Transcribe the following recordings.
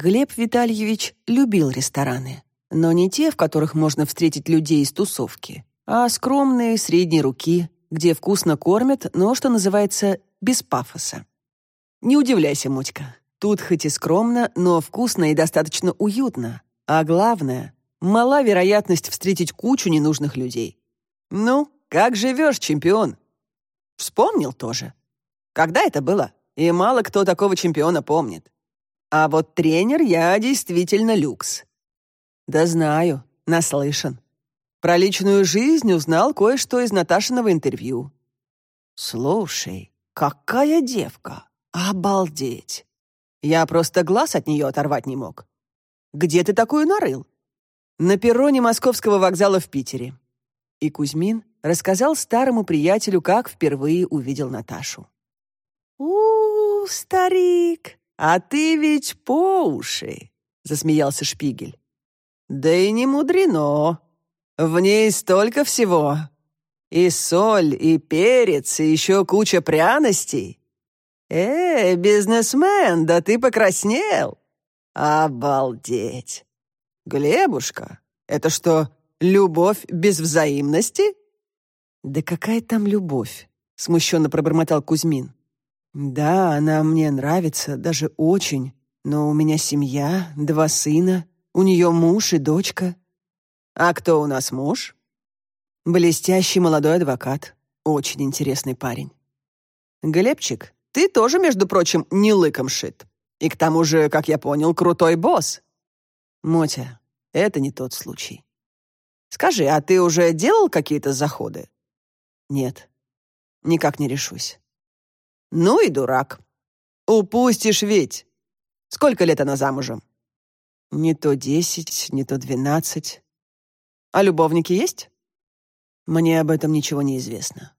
Глеб Витальевич любил рестораны, но не те, в которых можно встретить людей из тусовки, а скромные, средней руки, где вкусно кормят, но, что называется, без пафоса. Не удивляйся, Мотька. Тут хоть и скромно, но вкусно и достаточно уютно. А главное, мала вероятность встретить кучу ненужных людей. Ну, как живешь, чемпион? Вспомнил тоже. Когда это было? И мало кто такого чемпиона помнит. А вот тренер я действительно люкс. Да знаю, наслышан. Про личную жизнь узнал кое-что из Наташиного интервью. Слушай, какая девка! Обалдеть! Я просто глаз от нее оторвать не мог. Где ты такую нарыл? На перроне московского вокзала в Питере. И Кузьмин рассказал старому приятелю, как впервые увидел Наташу. у, старик, а ты ведь по уши!» — засмеялся Шпигель. «Да и не мудрено. В ней столько всего. И соль, и перец, и еще куча пряностей. Э, бизнесмен, да ты покраснел! Обалдеть! Глебушка, это что, любовь без взаимности?» «Да какая там любовь?» — смущенно пробормотал Кузьмин. «Да, она мне нравится, даже очень, но у меня семья, два сына, у нее муж и дочка». «А кто у нас муж?» «Блестящий молодой адвокат, очень интересный парень». «Глебчик, ты тоже, между прочим, не лыком шит. И к тому же, как я понял, крутой босс». «Мотя, это не тот случай». «Скажи, а ты уже делал какие-то заходы?» Нет, никак не решусь. Ну и дурак. Упустишь ведь. Сколько лет она замужем? Не то десять, не то двенадцать. А любовники есть? Мне об этом ничего не известно.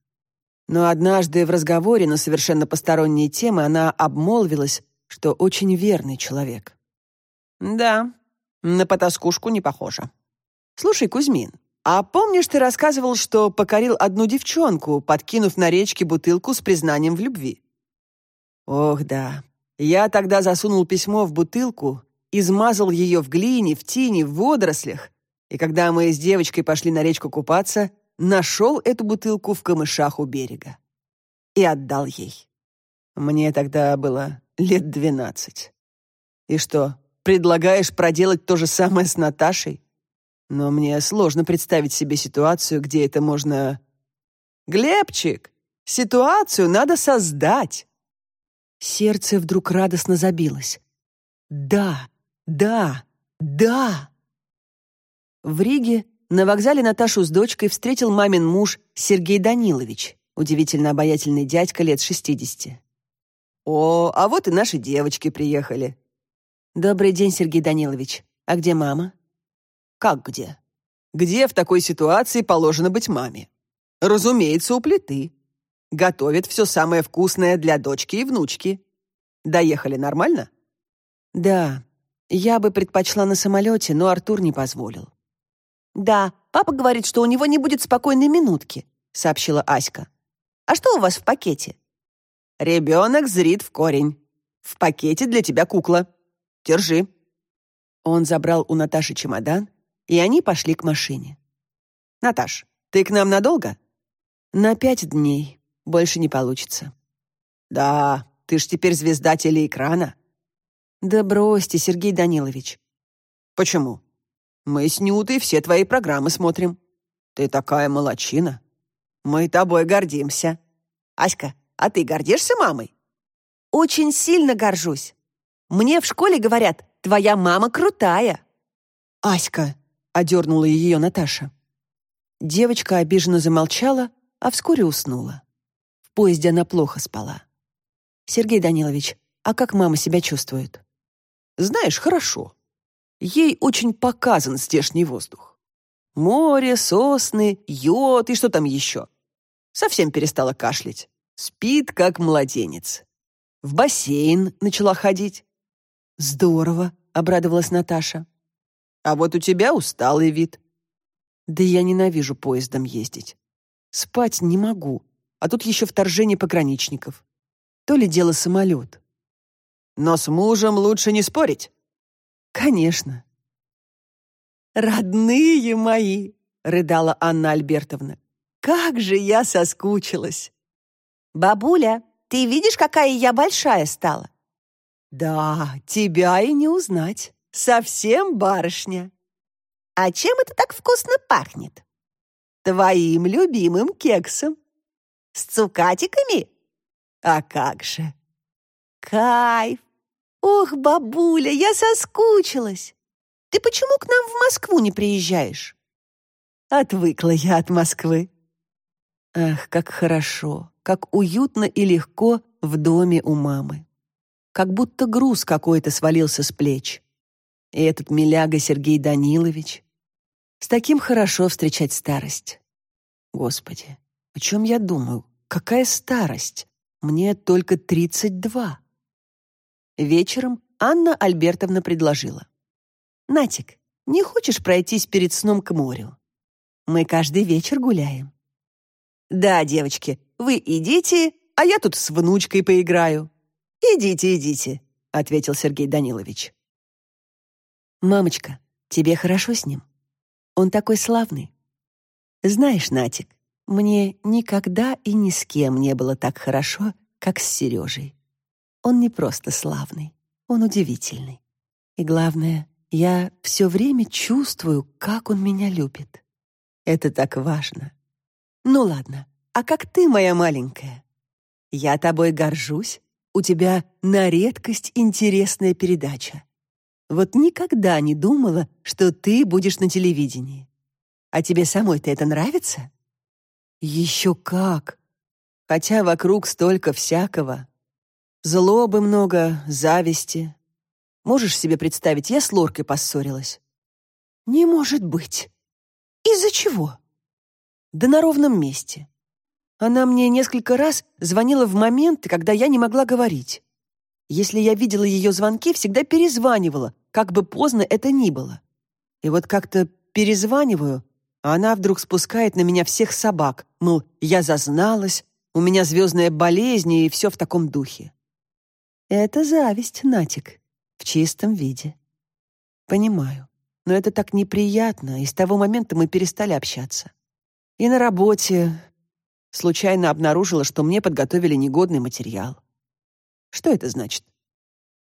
Но однажды в разговоре на совершенно посторонние темы она обмолвилась, что очень верный человек. Да, на потаскушку не похоже. Слушай, Кузьмин, а помнишь, ты рассказывал, что покорил одну девчонку, подкинув на речке бутылку с признанием в любви? Ох, да. Я тогда засунул письмо в бутылку, измазал ее в глине, в тине, в водорослях, и когда мы с девочкой пошли на речку купаться, нашел эту бутылку в камышах у берега. И отдал ей. Мне тогда было лет двенадцать. И что, предлагаешь проделать то же самое с Наташей? Но мне сложно представить себе ситуацию, где это можно... Глебчик, ситуацию надо создать. Сердце вдруг радостно забилось. Да, да, да. В Риге на вокзале Наташу с дочкой встретил мамин муж Сергей Данилович, удивительно обаятельный дядька лет шестидесяти. «О, а вот и наши девочки приехали». «Добрый день, Сергей Данилович. А где мама?» Как где? Где в такой ситуации положено быть маме? Разумеется, у плиты. Готовит все самое вкусное для дочки и внучки. Доехали нормально? Да, я бы предпочла на самолете, но Артур не позволил. Да, папа говорит, что у него не будет спокойной минутки, сообщила Аська. А что у вас в пакете? Ребенок зрит в корень. В пакете для тебя кукла. Держи. Он забрал у Наташи чемодан и они пошли к машине. «Наташ, ты к нам надолго?» «На пять дней. Больше не получится». «Да, ты ж теперь звезда телеэкрана». «Да бросьте, Сергей Данилович». «Почему? Мы с Нютой все твои программы смотрим. Ты такая молочина. Мы тобой гордимся. Аська, а ты гордишься мамой?» «Очень сильно горжусь. Мне в школе говорят, твоя мама крутая». «Аська, — одернула ее Наташа. Девочка обиженно замолчала, а вскоре уснула. В поезде она плохо спала. «Сергей Данилович, а как мама себя чувствует?» «Знаешь, хорошо. Ей очень показан здешний воздух. Море, сосны, йод и что там еще. Совсем перестала кашлять. Спит, как младенец. В бассейн начала ходить». «Здорово», — обрадовалась Наташа. А вот у тебя усталый вид. Да я ненавижу поездом ездить. Спать не могу, а тут еще вторжение пограничников. То ли дело самолет. Но с мужем лучше не спорить. Конечно. «Родные мои!» — рыдала Анна Альбертовна. «Как же я соскучилась!» «Бабуля, ты видишь, какая я большая стала?» «Да, тебя и не узнать. Совсем барышня». «А чем это так вкусно пахнет?» «Твоим любимым кексом». «С цукатиками?» «А как же!» «Кайф! Ох, бабуля, я соскучилась! Ты почему к нам в Москву не приезжаешь?» Отвыкла я от Москвы. Ах, как хорошо, как уютно и легко в доме у мамы. Как будто груз какой-то свалился с плеч. И этот миляга Сергей Данилович. С таким хорошо встречать старость. Господи, о чем я думаю? Какая старость? Мне только тридцать два. Вечером Анна Альбертовна предложила. «Натик, не хочешь пройтись перед сном к морю? Мы каждый вечер гуляем». «Да, девочки, вы идите, а я тут с внучкой поиграю». «Идите, идите», — ответил Сергей Данилович. «Мамочка, тебе хорошо с ним? Он такой славный. Знаешь, Натик, мне никогда и ни с кем не было так хорошо, как с Сережей. Он не просто славный, он удивительный. И главное, я все время чувствую, как он меня любит. Это так важно. Ну ладно, а как ты, моя маленькая? Я тобой горжусь. У тебя на редкость интересная передача. Вот никогда не думала, что ты будешь на телевидении. А тебе самой-то это нравится? Еще как! Хотя вокруг столько всякого. Злобы много, зависти. Можешь себе представить, я с Лоркой поссорилась. Не может быть. Из-за чего? Да на ровном месте. Она мне несколько раз звонила в моменты, когда я не могла говорить. Если я видела ее звонки, всегда перезванивала, как бы поздно это ни было. И вот как-то перезваниваю, а она вдруг спускает на меня всех собак, мол, я зазналась, у меня звездная болезнь и все в таком духе. Это зависть, Натик, в чистом виде. Понимаю, но это так неприятно, и с того момента мы перестали общаться. И на работе случайно обнаружила, что мне подготовили негодный материал. Что это значит?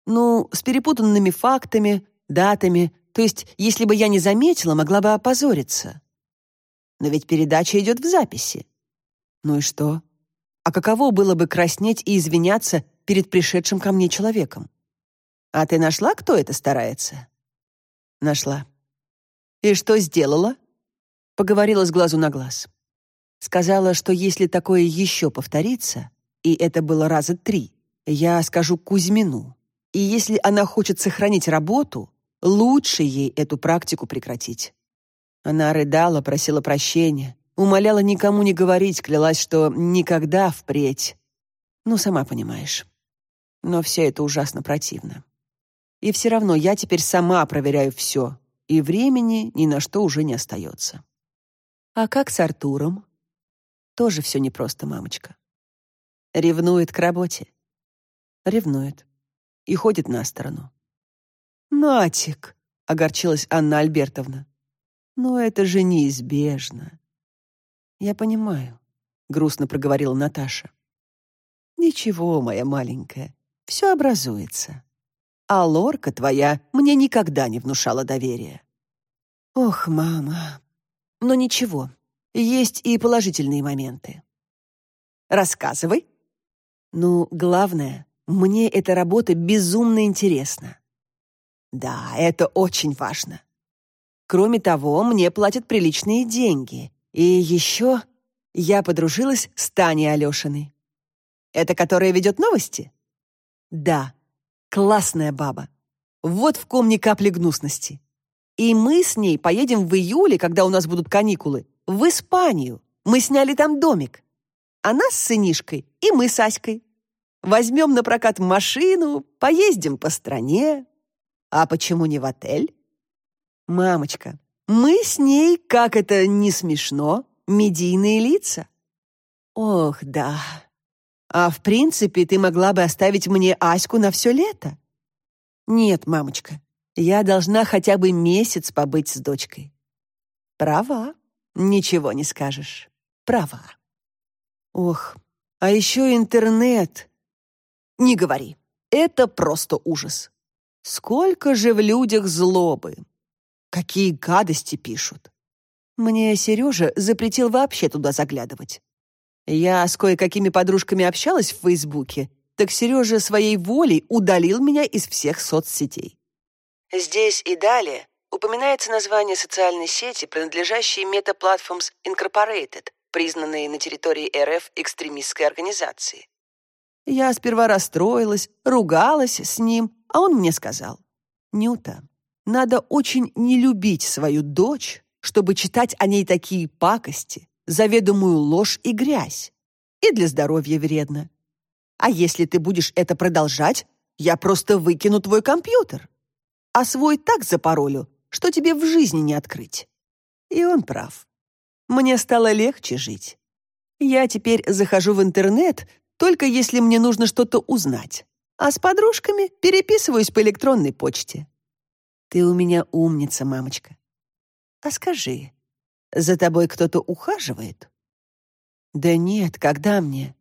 Ну, с перепутанными фактами, датами, то есть, если бы я не заметила, могла бы опозориться. Но ведь передача идет в записи. Ну и что? А каково было бы краснеть и извиняться перед пришедшим ко мне человеком. А ты нашла, кто это старается? Нашла. И что сделала? Поговорила с глазу на глаз. Сказала, что если такое еще повторится, и это было раза три, я скажу Кузьмину. И если она хочет сохранить работу, лучше ей эту практику прекратить. Она рыдала, просила прощения, умоляла никому не говорить, клялась, что никогда впредь. Ну, сама понимаешь. Но все это ужасно противно. И все равно я теперь сама проверяю все, и времени ни на что уже не остается. А как с Артуром? Тоже все непросто, мамочка. Ревнует к работе. Ревнует. И ходит на сторону. «Натик!» — огорчилась Анна Альбертовна. «Но это же неизбежно». «Я понимаю», — грустно проговорила Наташа. «Ничего, моя маленькая, все образуется. А лорка твоя мне никогда не внушала доверия. Ох, мама. Но ничего, есть и положительные моменты. Рассказывай. Ну, главное, мне эта работа безумно интересна. Да, это очень важно. Кроме того, мне платят приличные деньги. И еще я подружилась с Таней Алешиной. Это которая ведет новости? Да, классная баба. Вот в ком ни капли гнусности. И мы с ней поедем в июле, когда у нас будут каникулы, в Испанию. Мы сняли там домик. Она с сынишкой и мы с Аськой. Возьмем на прокат машину, поездим по стране. А почему не в отель? Мамочка, мы с ней, как это не смешно, медийные лица. Ох, да, а в принципе, ты могла бы оставить мне Аську на все лето. Нет, мамочка, Я должна хотя бы месяц побыть с дочкой. Права. Ничего не скажешь. Права. Ох, а еще интернет. Не говори. Это просто ужас. Сколько же в людях злобы. Какие гадости пишут. Мне Сережа запретил вообще туда заглядывать. Я с кое-какими подружками общалась в Фейсбуке, так Сережа своей волей удалил меня из всех соцсетей. Здесь и далее упоминается название социальной сети, принадлежащей Meta Platforms Incorporated, признанной на территории РФ экстремистской организацией. Я сперва расстроилась, ругалась с ним, а он мне сказал, «Нюта, надо очень не любить свою дочь, чтобы читать о ней такие пакости, заведомую ложь и грязь. И для здоровья вредно. А если ты будешь это продолжать, я просто выкину твой компьютер. А свой так запаролю, что тебе в жизни не открыть. И он прав. Мне стало легче жить. Я теперь захожу в интернет, только если мне нужно что-то узнать. А с подружками переписываюсь по электронной почте. Ты у меня умница, мамочка. А скажи, за тобой кто-то ухаживает? Да нет, когда мне?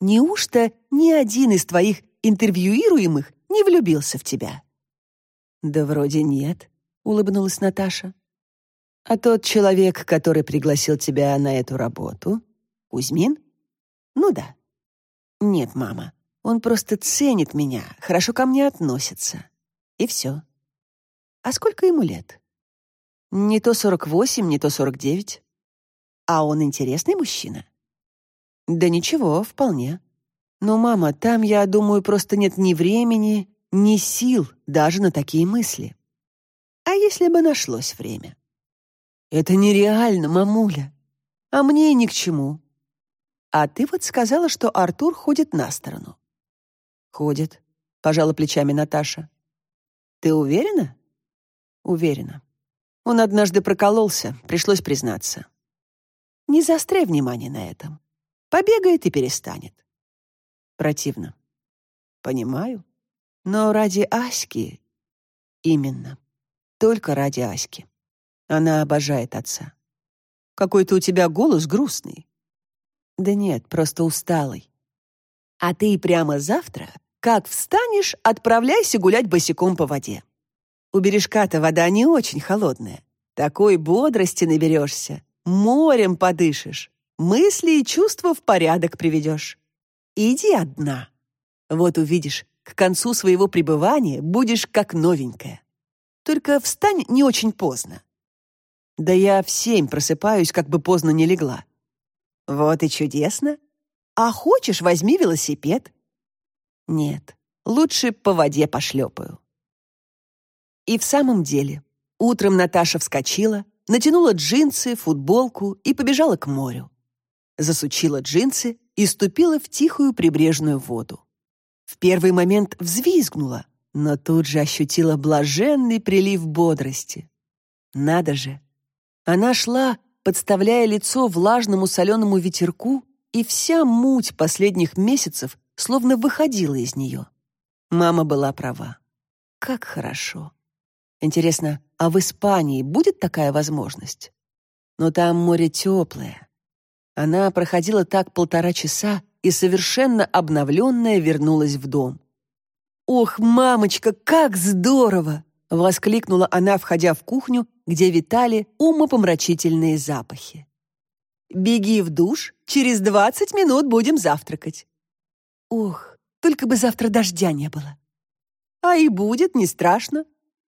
Неужто ни один из твоих интервьюируемых не влюбился в тебя? Да вроде нет, улыбнулась Наташа. А тот человек, который пригласил тебя на эту работу, Кузьмин? Ну да. Нет, мама, он просто ценит меня, хорошо ко мне относится. И все. А сколько ему лет? Не то сорок восемь, не то сорок девять. А он интересный мужчина? Да ничего, вполне. Но, мама, там, я думаю, просто нет ни времени, ни сил даже на такие мысли. А если бы нашлось время? Это нереально, мамуля. А мне ни к чему. А ты вот сказала, что Артур ходит на сторону. Ходит, пожала плечами Наташа. Ты уверена? Уверена. Он однажды прокололся, пришлось признаться. Не заостряй внимание на этом. Побегает и перестанет. Противно. Понимаю. Но ради Аськи... Именно. Только ради Аськи. Она обожает отца. Какой-то у тебя голос грустный. Да нет, просто усталый. А ты прямо завтра, как встанешь, отправляйся гулять босиком по воде. У бережка-то вода не очень холодная. Такой бодрости наберешься, морем подышишь, мысли и чувства в порядок приведешь. Иди одна. Вот увидишь, к концу своего пребывания будешь как новенькая. Только встань не очень поздно. Да я в семь просыпаюсь, как бы поздно не легла. Вот и чудесно. А хочешь, возьми велосипед. Нет, лучше по воде пошлепаю. И в самом деле, утром Наташа вскочила, натянула джинсы, футболку и побежала к морю. Засучила джинсы и ступила в тихую прибрежную воду. В первый момент взвизгнула, но тут же ощутила блаженный прилив бодрости. Надо же! Она шла, подставляя лицо влажному соленому ветерку, и вся муть последних месяцев словно выходила из нее. Мама была права. Как хорошо! Интересно, а в Испании будет такая возможность? Но там море теплое. Она проходила так полтора часа и совершенно обновленная вернулась в дом. «Ох, мамочка, как здорово!» — воскликнула она, входя в кухню, где витали умопомрачительные запахи. «Беги в душ, через двадцать минут будем завтракать». «Ох, только бы завтра дождя не было». «А и будет, не страшно.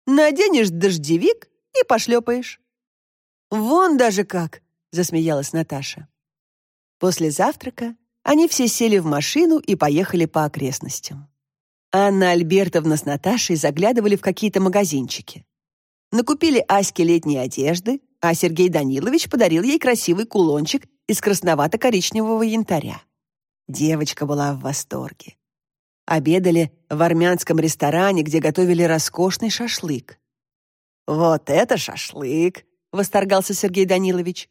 Наденешь дождевик и пошлепаешь». «Вон даже как!» — засмеялась Наташа. После завтрака они все сели в машину и поехали по окрестностям. Анна Альбертовна с Наташей заглядывали в какие-то магазинчики. Накупили Аське летней одежды, а Сергей Данилович подарил ей красивый кулончик из красновато-коричневого янтаря. Девочка была в восторге. Обедали в армянском ресторане, где готовили роскошный шашлык. «Вот это шашлык!» — восторгался Сергей Данилович.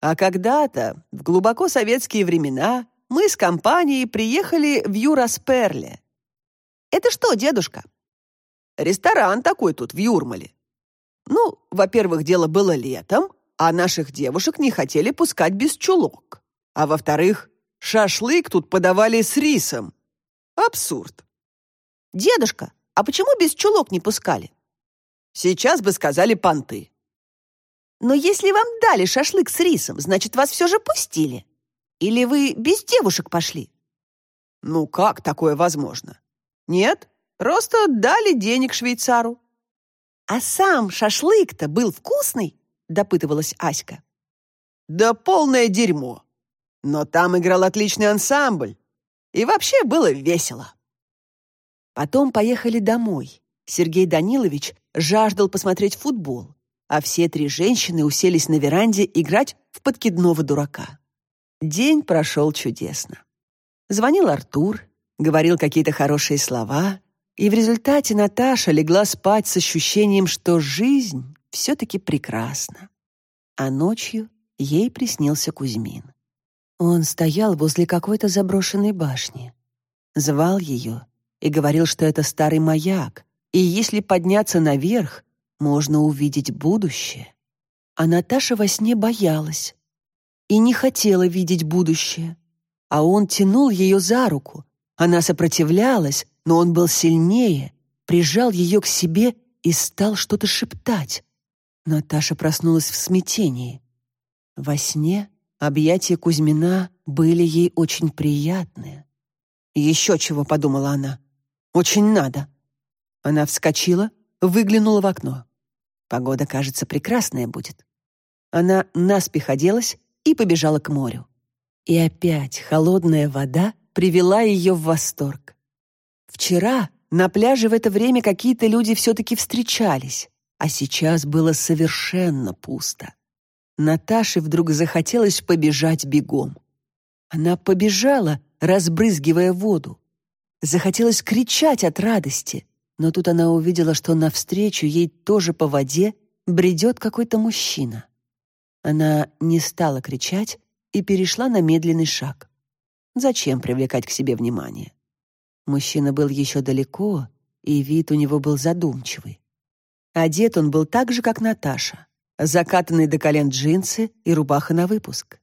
«А когда-то, в глубоко советские времена, мы с компанией приехали в Юрасперле». «Это что, дедушка?» Ресторан такой тут, в Юрмале. Ну, во-первых, дело было летом, а наших девушек не хотели пускать без чулок. А во-вторых, шашлык тут подавали с рисом. Абсурд. Дедушка, а почему без чулок не пускали? Сейчас бы сказали понты. Но если вам дали шашлык с рисом, значит, вас все же пустили. Или вы без девушек пошли? Ну как такое возможно? Нет, просто дали денег швейцару. А сам шашлык-то был вкусный? Допытывалась Аська. Да полное дерьмо. Но там играл отличный ансамбль. И вообще было весело. Потом поехали домой. Сергей Данилович жаждал посмотреть футбол, а все три женщины уселись на веранде играть в подкидного дурака. День прошел чудесно. Звонил Артур, говорил какие-то хорошие слова, и в результате Наташа легла спать с ощущением, что жизнь все-таки прекрасна. А ночью ей приснился Кузьмин. Он стоял возле какой-то заброшенной башни, звал ее и говорил, что это старый маяк, и если подняться наверх, можно увидеть будущее. А Наташа во сне боялась и не хотела видеть будущее. А он тянул ее за руку. Она сопротивлялась, но он был сильнее, прижал ее к себе и стал что-то шептать. Наташа проснулась в смятении. Во сне объятия Кузьмина были ей очень приятные. «Еще чего», — подумала она. «Очень надо». Она вскочила, выглянула в окно. Погода, кажется, прекрасная будет. Она наспех оделась и побежала к морю. И опять холодная вода привела ее в восторг. Вчера на пляже в это время какие-то люди все-таки встречались, а сейчас было совершенно пусто. Наташе вдруг захотелось побежать бегом. Она побежала, разбрызгивая воду. Захотелось кричать от радости, но тут она увидела, что навстречу ей тоже по воде бредет какой-то мужчина. Она не стала кричать и перешла на медленный шаг. Зачем привлекать к себе внимание? Мужчина был еще далеко, и вид у него был задумчивый. Одет он был так же, как Наташа. Закатанные до колен джинсы и рубаха на выпуск.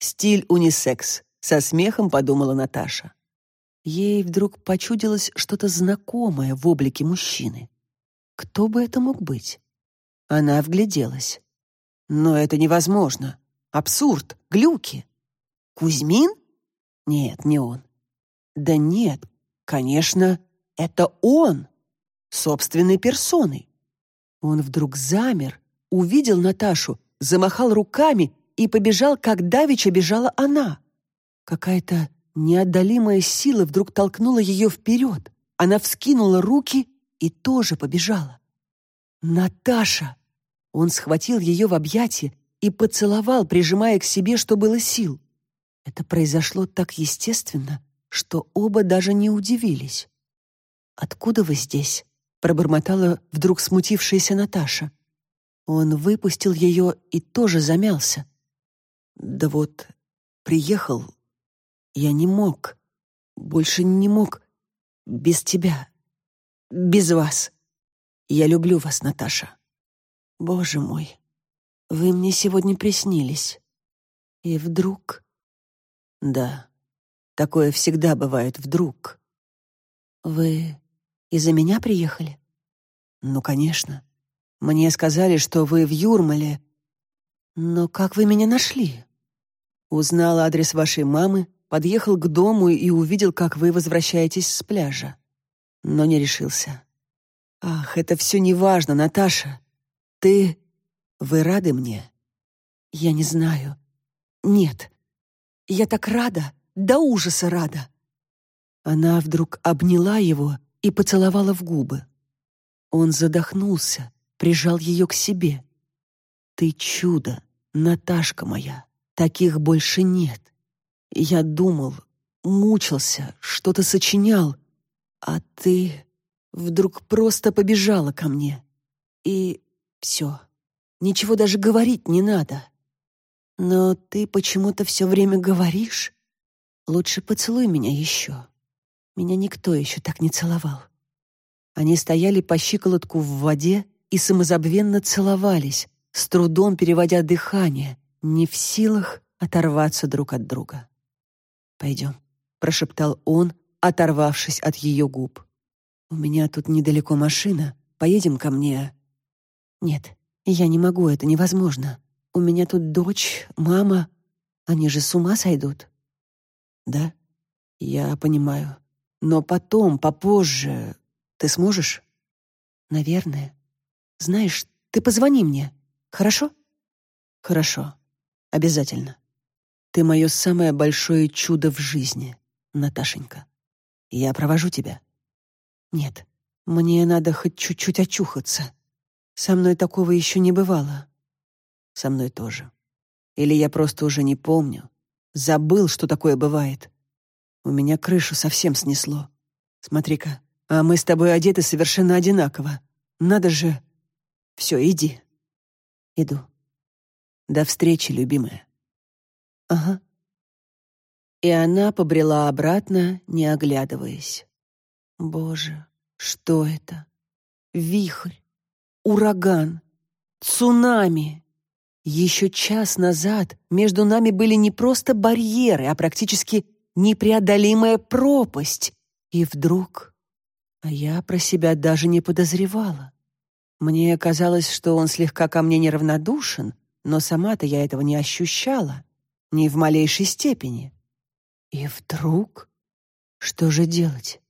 Стиль унисекс, со смехом подумала Наташа. Ей вдруг почудилось что-то знакомое в облике мужчины. Кто бы это мог быть? Она вгляделась. Но это невозможно. Абсурд, глюки. Кузьмин? Нет, не он. Да нет, конечно, это он, собственной персоной. Он вдруг замер, увидел Наташу, замахал руками и побежал, как давеча бежала она. Какая-то неодолимая сила вдруг толкнула ее вперед. Она вскинула руки и тоже побежала. «Наташа!» Он схватил ее в объятия и поцеловал, прижимая к себе, что было сил. Это произошло так естественно, что оба даже не удивились. «Откуда вы здесь?» — пробормотала вдруг смутившаяся Наташа. Он выпустил ее и тоже замялся. «Да вот, приехал. Я не мог. Больше не мог. Без тебя. Без вас. Я люблю вас, Наташа. Боже мой, вы мне сегодня приснились. И вдруг... Да, такое всегда бывает вдруг. Вы из-за меня приехали? Ну, конечно. Мне сказали, что вы в Юрмале. Но как вы меня нашли? Узнал адрес вашей мамы, подъехал к дому и увидел, как вы возвращаетесь с пляжа. Но не решился. Ах, это все неважно, Наташа. Ты... Вы рады мне? Я не знаю. Нет. Я так рада, до ужаса рада. Она вдруг обняла его и поцеловала в губы. Он задохнулся, прижал ее к себе. «Ты чудо, Наташка моя, таких больше нет. Я думал, мучился, что-то сочинял, а ты вдруг просто побежала ко мне. И все, ничего даже говорить не надо. Но ты почему-то все время говоришь. Лучше поцелуй меня еще. Меня никто еще так не целовал. Они стояли по щиколотку в воде и самозабвенно целовались, с трудом переводя дыхание, не в силах оторваться друг от друга. «Пойдем», — прошептал он, оторвавшись от ее губ. «У меня тут недалеко машина. Поедем ко мне». «Нет, я не могу, это невозможно. У меня тут дочь, мама. Они же с ума сойдут». «Да, я понимаю. Но потом, попозже, ты сможешь?» «Наверное. Знаешь, ты позвони мне, хорошо?» «Хорошо. Обязательно. Ты мое самое большое чудо в жизни, Наташенька. Я провожу тебя». «Нет, мне надо хоть чуть-чуть очухаться. Со мной такого еще не бывало». «Со мной тоже. Или я просто уже не помню. Забыл, что такое бывает. У меня крышу совсем снесло. Смотри-ка, а мы с тобой одеты совершенно одинаково. Надо же... Все, иди. Иду. До встречи, любимая. Ага. И она побрела обратно, не оглядываясь. Боже, что это? Вихрь, ураган, цунами. Еще час назад между нами были не просто барьеры, а практически непреодолимая пропасть. И вдруг а я про себя даже не подозревала. Мне казалось, что он слегка ко мне неравнодушен, но сама-то я этого не ощущала, ни в малейшей степени. И вдруг... Что же делать?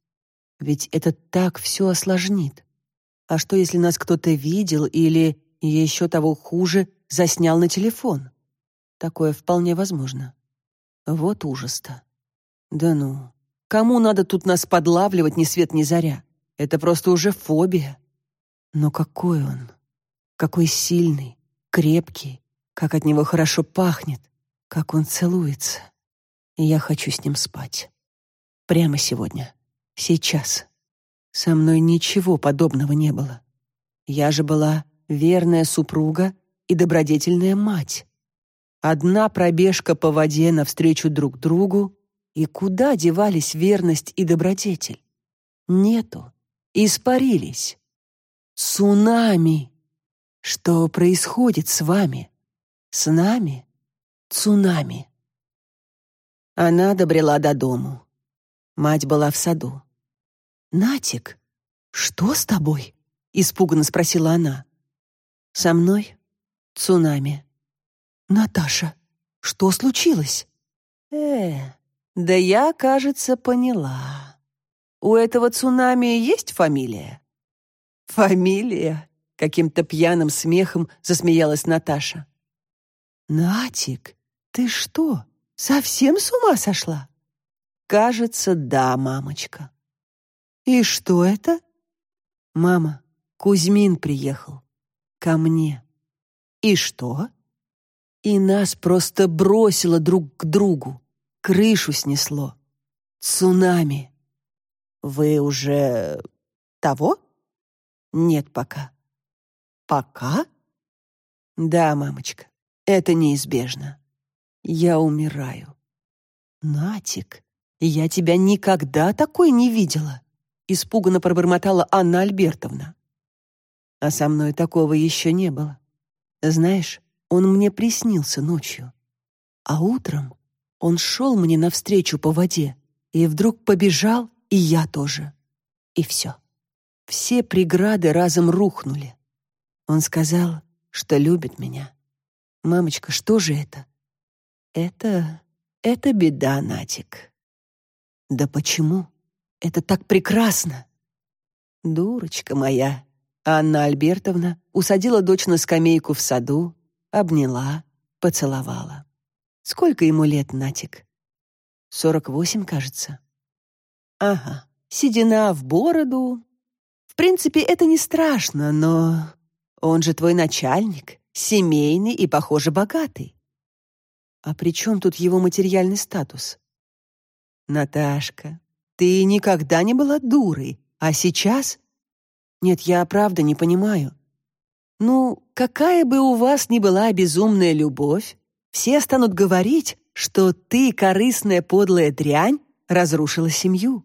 Ведь это так все осложнит. А что, если нас кто-то видел или, еще того хуже, заснял на телефон? Такое вполне возможно. Вот ужас-то. Да ну, кому надо тут нас подлавливать ни свет ни заря? Это просто уже фобия. Но какой он? Какой сильный, крепкий, как от него хорошо пахнет, как он целуется. И я хочу с ним спать. Прямо сегодня. Сейчас. Со мной ничего подобного не было. Я же была верная супруга и добродетельная мать. Одна пробежка по воде навстречу друг другу, и куда девались верность и добродетель? Нету испарились. Цунами! Что происходит с вами? С нами? Цунами. Она добрела до дому. Мать была в саду. «Натик, что с тобой?» — испуганно спросила она. «Со мной цунами». «Наташа, что случилось?» «Э, да я, кажется, поняла». У этого цунами есть фамилия?» «Фамилия?» — каким-то пьяным смехом засмеялась Наташа. «Натик, ты что, совсем с ума сошла?» «Кажется, да, мамочка». «И что это?» «Мама, Кузьмин приехал. Ко мне». «И что?» «И нас просто бросило друг к другу. Крышу снесло. Цунами». Вы уже того? Нет пока. Пока? Да, мамочка, это неизбежно. Я умираю. Натик, я тебя никогда такой не видела, испуганно пробормотала Анна Альбертовна. А со мной такого еще не было. Знаешь, он мне приснился ночью. А утром он шел мне навстречу по воде и вдруг побежал и я тоже. И все. Все преграды разом рухнули. Он сказал, что любит меня. Мамочка, что же это? Это... это беда, Натик. Да почему? Это так прекрасно. Дурочка моя. Анна Альбертовна усадила дочь на скамейку в саду, обняла, поцеловала. Сколько ему лет, Натик? Сорок восемь, кажется. Ага, седина в бороду. В принципе, это не страшно, но он же твой начальник, семейный и, похоже, богатый. А при чем тут его материальный статус? Наташка, ты никогда не была дурой, а сейчас... Нет, я правда не понимаю. Ну, какая бы у вас ни была безумная любовь, все станут говорить, что ты, корыстная подлая дрянь, разрушила семью.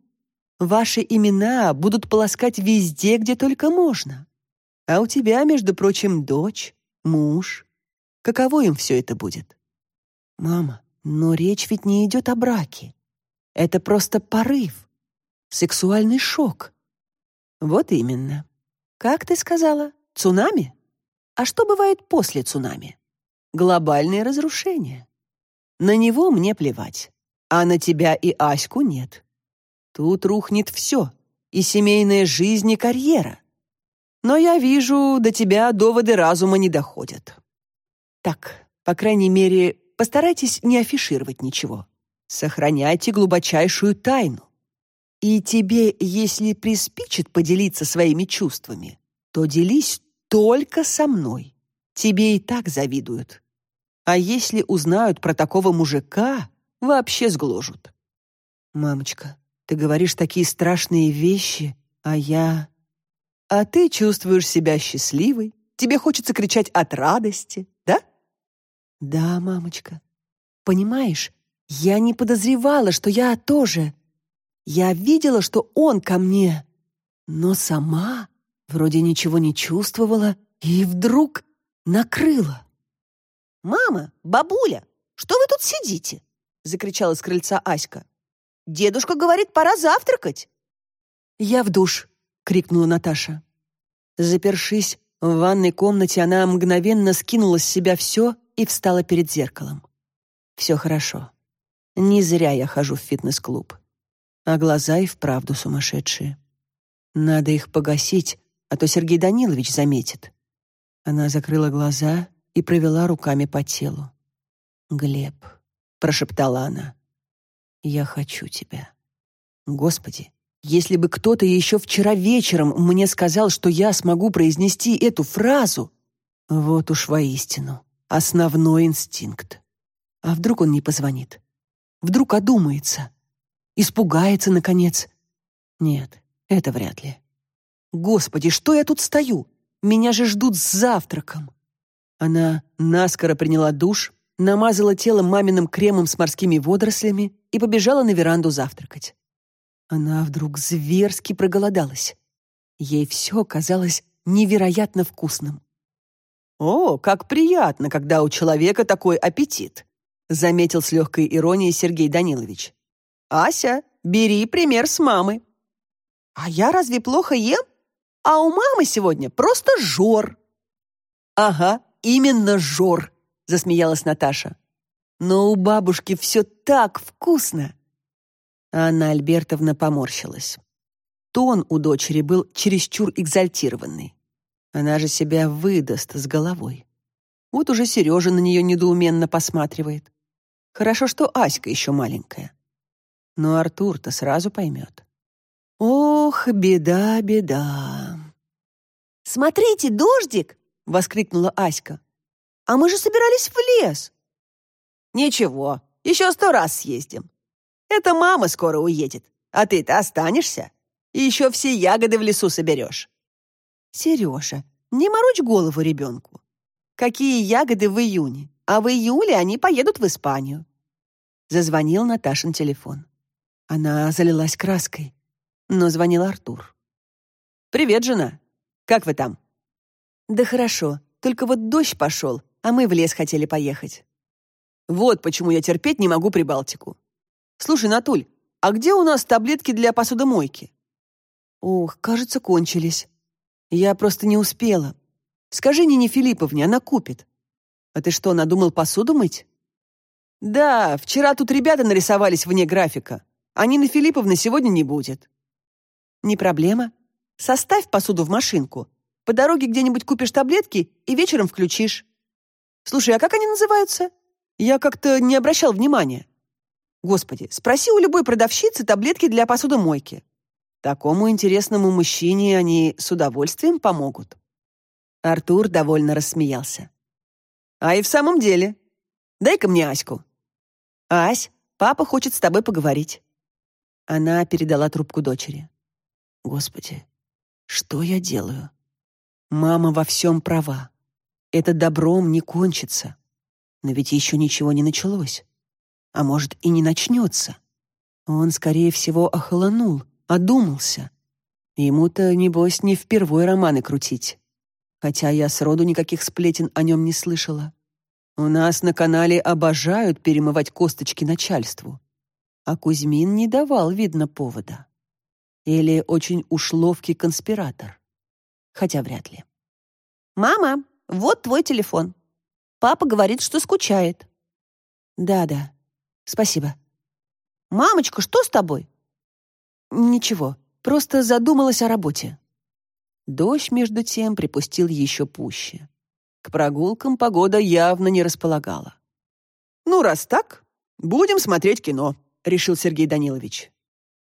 Ваши имена будут полоскать везде, где только можно. А у тебя, между прочим, дочь, муж. Каково им все это будет? Мама, но речь ведь не идет о браке. Это просто порыв, сексуальный шок. Вот именно. Как ты сказала, цунами? А что бывает после цунами? Глобальное разрушение. На него мне плевать, а на тебя и Аську нет. Тут рухнет все, и семейная жизнь, и карьера. Но я вижу, до тебя доводы разума не доходят. Так, по крайней мере, постарайтесь не афишировать ничего. Сохраняйте глубочайшую тайну. И тебе, если приспичит поделиться своими чувствами, то делись только со мной. Тебе и так завидуют. А если узнают про такого мужика, вообще сгложут. Мамочка, ты говоришь такие страшные вещи, а я... А ты чувствуешь себя счастливой, тебе хочется кричать от радости, да? Да, мамочка. Понимаешь, я не подозревала, что я тоже. Я видела, что он ко мне, но сама вроде ничего не чувствовала и вдруг накрыла. «Мама, бабуля, что вы тут сидите?» — закричала с крыльца Аська. Дедушка говорит, пора завтракать. Я в душ, крикнула Наташа. Запершись в ванной комнате, она мгновенно скинула с себя все и встала перед зеркалом. Все хорошо. Не зря я хожу в фитнес-клуб. А глаза и вправду сумасшедшие. Надо их погасить, а то Сергей Данилович заметит. Она закрыла глаза и провела руками по телу. «Глеб», — прошептала она, я хочу тебя. Господи, если бы кто-то еще вчера вечером мне сказал, что я смогу произнести эту фразу, вот уж воистину основной инстинкт. А вдруг он не позвонит? Вдруг одумается? Испугается, наконец? Нет, это вряд ли. Господи, что я тут стою? Меня же ждут с завтраком. Она наскоро приняла душ, намазала тело маминым кремом с морскими водорослями и побежала на веранду завтракать. Она вдруг зверски проголодалась. Ей все казалось невероятно вкусным. «О, как приятно, когда у человека такой аппетит!» заметил с легкой иронией Сергей Данилович. «Ася, бери пример с мамы». «А я разве плохо ем? А у мамы сегодня просто жор». «Ага, именно жор», засмеялась Наташа. Но у бабушки все так вкусно. Анна Альбертовна поморщилась. Тон у дочери был чересчур экзальтированный. Она же себя выдаст с головой. Вот уже Сережа на нее недоуменно посматривает. Хорошо, что Аська еще маленькая. Но Артур-то сразу поймет. Ох, беда, беда. «Смотрите, дождик!» — воскликнула Аська. «А мы же собирались в лес!» «Ничего, еще сто раз съездим. Это мама скоро уедет, а ты-то останешься. И еще все ягоды в лесу соберешь». «Сережа, не морочь голову ребенку. Какие ягоды в июне? А в июле они поедут в Испанию». Зазвонил Наташин телефон. Она залилась краской, но звонил Артур. «Привет, жена. Как вы там?» «Да хорошо, только вот дождь пошел, а мы в лес хотели поехать». Вот почему я терпеть не могу Прибалтику. Слушай, Натуль, а где у нас таблетки для посудомойки? Ох, кажется, кончились. Я просто не успела. Скажи Нине Филипповне, она купит. А ты что, надумал посуду мыть? Да, вчера тут ребята нарисовались вне графика. А Нины Филипповны сегодня не будет. Не проблема. Составь посуду в машинку. По дороге где-нибудь купишь таблетки и вечером включишь. Слушай, а как они называются? Я как-то не обращал внимания. Господи, спроси у любой продавщицы таблетки для посудомойки. Такому интересному мужчине они с удовольствием помогут. Артур довольно рассмеялся. А и в самом деле. Дай-ка мне Аську. Ась, папа хочет с тобой поговорить. Она передала трубку дочери. Господи, что я делаю? Мама во всем права. Это добром не кончится. Но ведь еще ничего не началось. А может, и не начнется. Он, скорее всего, охолонул, Одумался. Ему-то, небось, не впервой романы крутить. Хотя я сроду никаких сплетен о нем не слышала. У нас на канале обожают перемывать косточки начальству. А Кузьмин не давал, видно, повода. Или очень уж ловкий конспиратор. Хотя вряд ли. «Мама, вот твой телефон. Папа говорит, что скучает». «Да-да, спасибо». «Мамочка, что с тобой?» «Ничего, просто задумалась о работе». Дождь, между тем, припустил еще пуще. К прогулкам погода явно не располагала. «Ну, раз так, будем смотреть кино», — решил Сергей Данилович.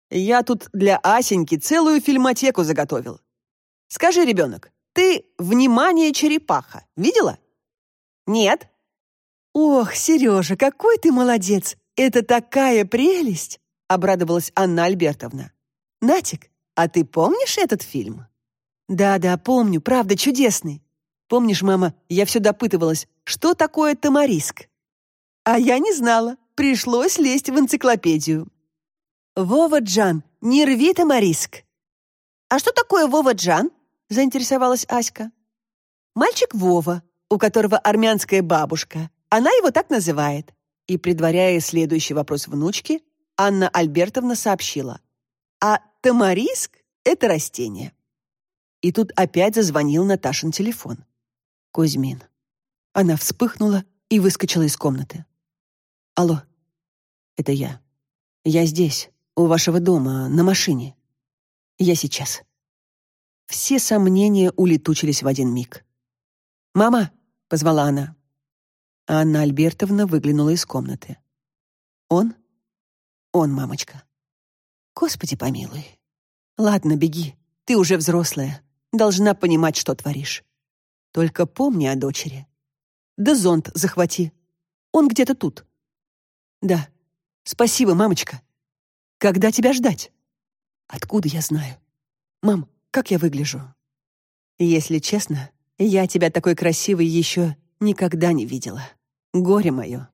«Я тут для Асеньки целую фильмотеку заготовил. Скажи, ребенок, ты «Внимание, черепаха» видела?» «Нет». «Ох, Сережа, какой ты молодец! Это такая прелесть!» — обрадовалась Анна Альбертовна. «Натик, а ты помнишь этот фильм?» «Да-да, помню, правда, чудесный. Помнишь, мама, я все допытывалась, что такое тамариск? А я не знала, пришлось лезть в энциклопедию. Вова Джан, не рви тамариск. А что такое Вова Джан? заинтересовалась Аська. Мальчик Вова, у которого армянская бабушка. Она его так называет. И, предваряя следующий вопрос внучки, Анна Альбертовна сообщила. А тамариск — это растение. И тут опять зазвонил Наташин телефон. Кузьмин. Она вспыхнула и выскочила из комнаты. «Алло, это я. Я здесь, у вашего дома, на машине. Я сейчас». Все сомнения улетучились в один миг. «Мама!» — позвала она. Анна Альбертовна выглянула из комнаты. «Он? Он, мамочка. Господи помилуй. Ладно, беги. Ты уже взрослая. Должна понимать, что творишь. Только помни о дочери. Да зонт захвати. Он где-то тут. Да. Спасибо, мамочка. Когда тебя ждать? Откуда я знаю? Мам, как я выгляжу? Если честно, я тебя такой красивой еще никогда не видела. Горе мое.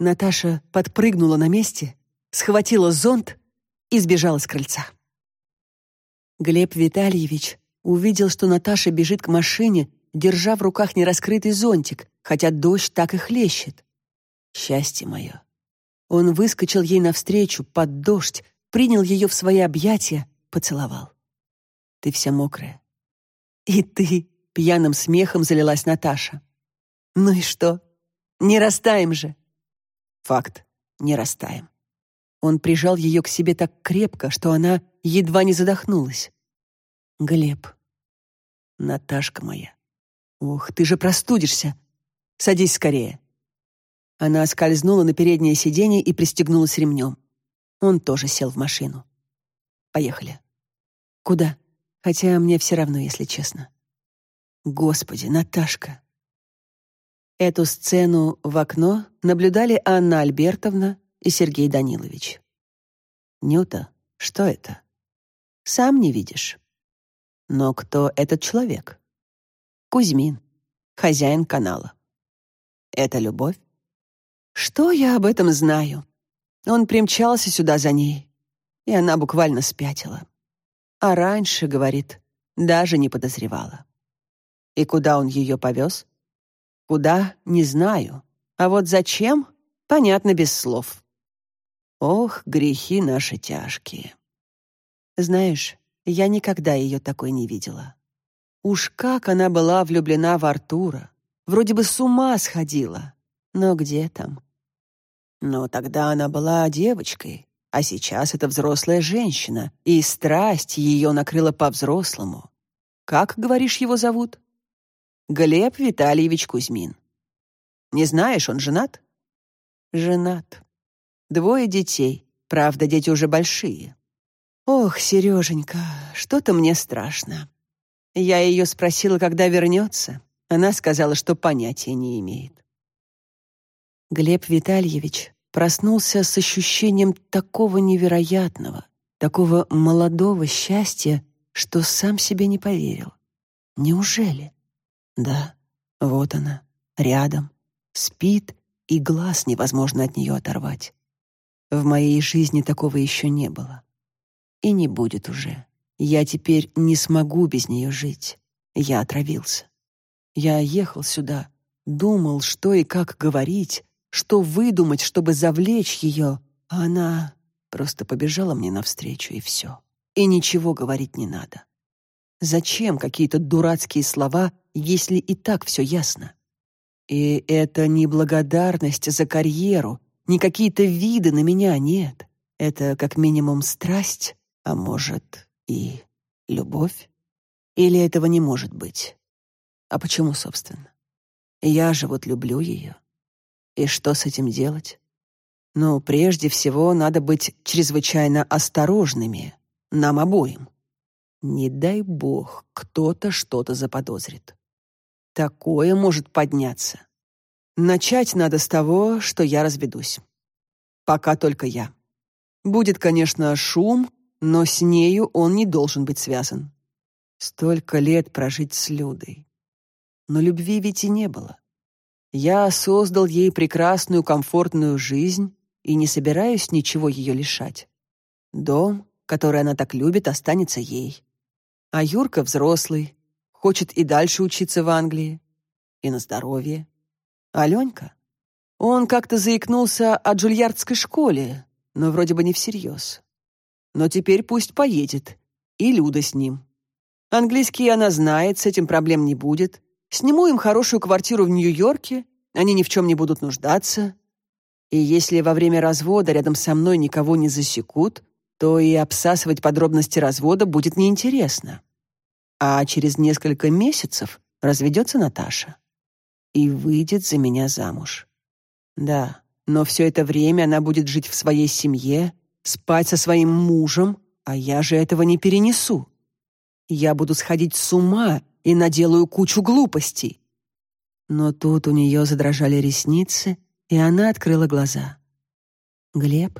Наташа подпрыгнула на месте, схватила зонт и сбежала с крыльца. Глеб Витальевич увидел, что Наташа бежит к машине, держа в руках нераскрытый зонтик, хотя дождь так и хлещет. Счастье мое. Он выскочил ей навстречу под дождь, принял ее в свои объятия, поцеловал. Ты вся мокрая. И ты, пьяным смехом залилась Наташа. Ну и что? Не растаем же. Факт, не растаем. Он прижал ее к себе так крепко, что она едва не задохнулась. Глеб. Наташка моя. Ох, ты же простудишься. Садись скорее. Она скользнула на переднее сиденье и пристегнулась ремнем. Он тоже сел в машину. Поехали. Куда? Хотя мне все равно, если честно. Господи, Наташка. Эту сцену в окно наблюдали Анна Альбертовна и Сергей Данилович. Нюта, что это? Сам не видишь. Но кто этот человек? Кузьмин, хозяин канала. Это любовь? Что я об этом знаю? Он примчался сюда за ней, и она буквально спятила. А раньше, говорит, даже не подозревала. И куда он ее повез? Куда, не знаю. А вот зачем, понятно без слов. Ох, грехи наши тяжкие. Знаешь, я никогда ее такой не видела. Уж как она была влюблена в Артура. Вроде бы с ума сходила. Но где там? Но тогда она была девочкой, а сейчас это взрослая женщина, и страсть ее накрыла по-взрослому. Как, говоришь, его зовут? Глеб Витальевич Кузьмин. Не знаешь, он женат? Женат. Двое детей. Правда, дети уже большие. Ох, Сереженька, что-то мне страшно. Я ее спросила, когда вернется. Она сказала, что понятия не имеет. Глеб Витальевич проснулся с ощущением такого невероятного, такого молодого счастья, что сам себе не поверил. Неужели? Да, вот она, рядом, спит, и глаз невозможно от нее оторвать. В моей жизни такого еще не было. и не будет уже. Я теперь не смогу без нее жить. Я отравился. Я ехал сюда, думал, что и как говорить, что выдумать, чтобы завлечь ее, а она просто побежала мне навстречу, и все. И ничего говорить не надо. Зачем какие-то дурацкие слова, если и так все ясно? И это не благодарность за карьеру, не какие-то виды на меня, нет. Это как минимум страсть, а может и любовь. Или этого не может быть? А почему, собственно? Я же вот люблю ее. И что с этим делать? Ну, прежде всего, надо быть чрезвычайно осторожными, нам обоим. Не дай бог, кто-то что-то заподозрит. Такое может подняться. Начать надо с того, что я разведусь. Пока только я. Будет, конечно, шум, но с нею он не должен быть связан. Столько лет прожить с Людой. Но любви ведь и не было. Я создал ей прекрасную, комфортную жизнь и не собираюсь ничего ее лишать. Дом, который она так любит, останется ей. А Юрка взрослый, хочет и дальше учиться в Англии. И на здоровье. Аленька? Он как-то заикнулся о джульярдской школе, но вроде бы не всерьез. Но теперь пусть поедет, и Люда с ним. Английский она знает, с этим проблем не будет. Сниму им хорошую квартиру в Нью-Йорке, они ни в чем не будут нуждаться. И если во время развода рядом со мной никого не засекут, то и обсасывать подробности развода будет неинтересно. А через несколько месяцев разведется Наташа и выйдет за меня замуж. Да, но все это время она будет жить в своей семье, спать со своим мужем, а я же этого не перенесу. Я буду сходить с ума и наделаю кучу глупостей. Но тут у нее задрожали ресницы, и она открыла глаза. Глеб,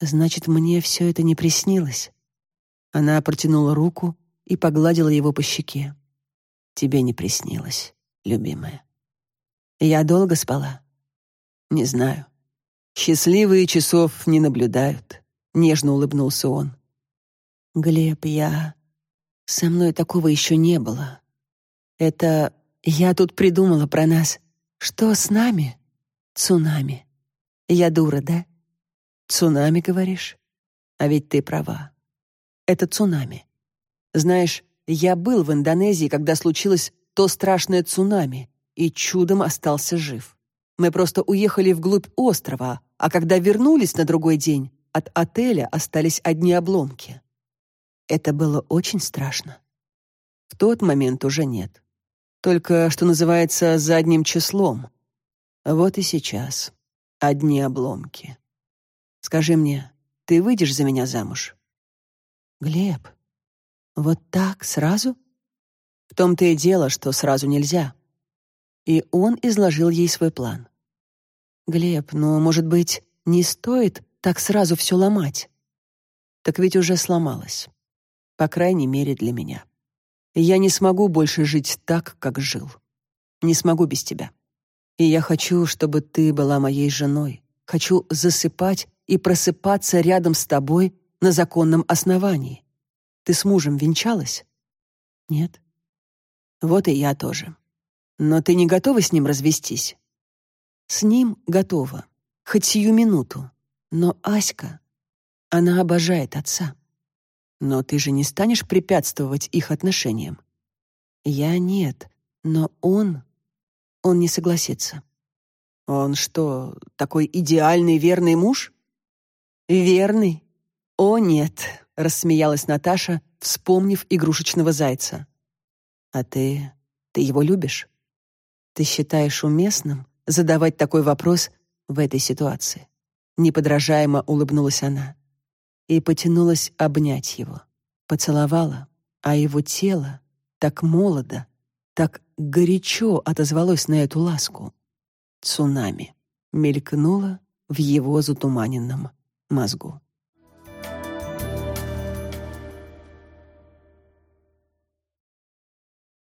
значит, мне все это не приснилось. Она протянула руку и погладила его по щеке. Тебе не приснилось, любимая. Я долго спала? Не знаю. Счастливые часов не наблюдают, нежно улыбнулся он. Глеб, я со мной такого еще не было. Это я тут придумала про нас. Что с нами? Цунами. Я дура, да? Цунами, говоришь? А ведь ты права. Это цунами. Знаешь, я был в Индонезии, когда случилось то страшное цунами, и чудом остался жив. Мы просто уехали вглубь острова, а когда вернулись на другой день, от отеля остались одни обломки. Это было очень страшно. В тот момент уже нет. Только, что называется, задним числом. Вот и сейчас. Одни обломки. Скажи мне, ты выйдешь за меня замуж? Глеб, вот так сразу? В том-то и дело, что сразу нельзя и он изложил ей свой план. «Глеб, ну, может быть, не стоит так сразу все ломать?» «Так ведь уже сломалось. По крайней мере, для меня. Я не смогу больше жить так, как жил. Не смогу без тебя. И я хочу, чтобы ты была моей женой. Хочу засыпать и просыпаться рядом с тобой на законном основании. Ты с мужем венчалась? Нет. Вот и я тоже. Но ты не готова с ним развестись? С ним готова, хоть сию минуту. Но Аська, она обожает отца. Но ты же не станешь препятствовать их отношениям. Я нет, но он... Он не согласится. Он что, такой идеальный верный муж? Верный? О, нет, рассмеялась Наташа, вспомнив игрушечного зайца. А ты... ты его любишь? Ты считаешь уместным задавать такой вопрос в этой ситуации? Неподражаемо улыбнулась она и потянулась обнять его, поцеловала, а его тело так молодо, так горячо отозвалось на эту ласку. Цунами мелькнуло в его затуманенном мозгу.